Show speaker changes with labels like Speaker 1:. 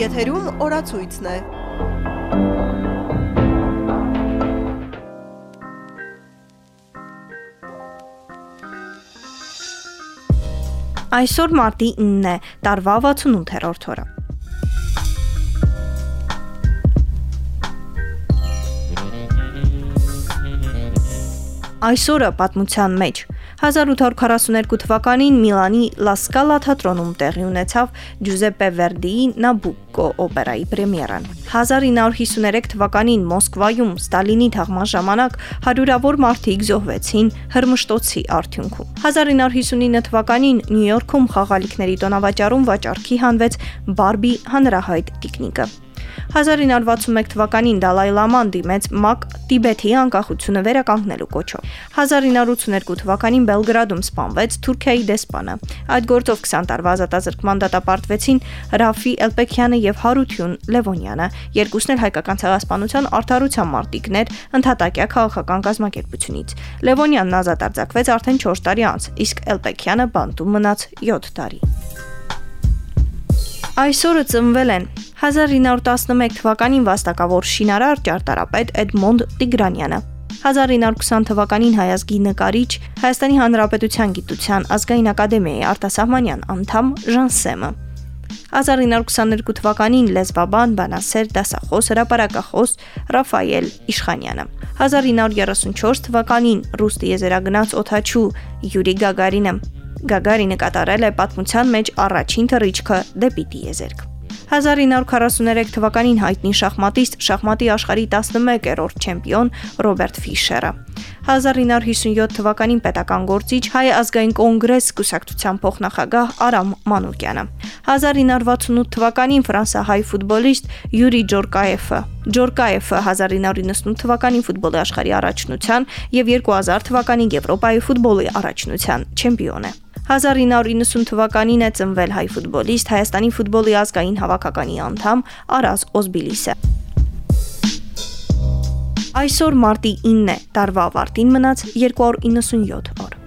Speaker 1: Եթերում օրացույցն է։
Speaker 2: Այսօր մարտի 9-ն է, տարվա 68-րդ օրը։ Այսօրը պատմության մեջ 1842 թվականին Միլանի Լա Սկալա թատրոնում տեղի ունեցավ Ջուզեպպե Վերդիի Նաբուկկո օպերայի պրեմիերան։ 1953 թվականին Մոսկվայում Ստալինի թաղման ժամանակ հարյուրավոր մարդիկ զոհվեցին Հրմշտոցի արդյունքում։ 1959 թվականին Նյու Յորքում խաղալիքների տոնավաճառում վաճառքի հանվեց Բարբի հանրահայտ տիկնիկը։ 1961 թվականին Դալայ Լաման դիմեց ՄԱԿ Տիբեթի անկախությունը վերականգնելու կոչով։ 1982 թվականին Բելգրադում սպանվեց Թուրքիայի դեսպանը։ Այդ գործով 20 տարվա ազատազրկման դատապարտվեցին Ռաֆի Էլպեքյանը եւ Հարություն Լևոնյանը, երկուսն էլ հայկական ցեղասպանության արդարության մարտիկներ ընդհատակյա քաղաքական կազմակերպությունից։ Լևոնյանն ազատ արձակվեց արդեն 4 տարի անց, իսկ Էլպեքյանը բանտում մնաց 7 տարի։ Այսօրը ծնվել են 1911 թվականին վաստակավոր շինարար ճարտարապետ Էդմոնդ Տիգրանյանը, 1920 թվականին հայազգի նկարիչ Հայաստանի Հանրապետության Գիտության ազգային ակադեմիայի արտասահմանյան անդամ Ժանսեմը 1922 թվականին լեզվաբան, բանասեր, դասախոս, հրապարակախոս Ռաֆայել Իշխանյանը 1934 թվականին ռուս տիեզերագնաց օթաչու Յուրի Գագարինը Գագարինը կատարել է պատմության մեջ առաջին թռիչքը դեպի տիեզերք։ 1943 թվականին հայտնի շախմատիստ, շախմատի աշխարհի 11-րդ չեմպիոն Ռոբերտ Ֆիշերը։ 1957 թվականին պետական գործիչ Հայ ազգային կոնգրես կուսակցության փոխնախագահ Արամ Մանուկյանը։ 1968 թվականին ֆրանսահայ ֆուտբոլիստ Յուրի Ջորկաևը։ Ջորկաևը 1998 թվականին ֆուտբոլի աշխարհի առաջնության եւ 2000 թվականին Եվրոպայի ֆուտբոլի առաջնության չեմպիոն է։ 1990 թվականին է ծնվել հայ ֆուտբոլիստ Հայաստանի ֆուտբոլի ազգային հավաքականի անդամ Արազ Օզբիլիսը։ Այսօր մարտի 9 է, տարվա ավարտին մնաց 297 օր։